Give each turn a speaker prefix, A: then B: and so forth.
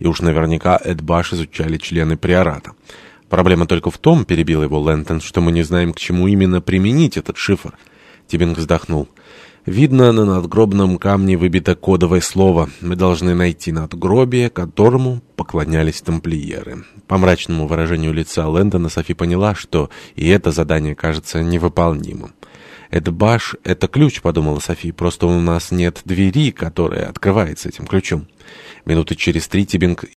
A: И уж наверняка Эдбаш изучали члены приората. Проблема только в том, перебил его Лэнтон, что мы не знаем, к чему именно применить этот шифр. Тибинг вздохнул. Видно, на надгробном камне выбито кодовое слово. Мы должны найти надгробие, которому поклонялись тамплиеры. По мрачному выражению лица Лэндона Софи поняла, что и это задание кажется невыполнимым. «Это баш, это ключ», — подумала Софи, — «просто у нас нет двери, которая открывается этим ключом». Минуты через три Тибинг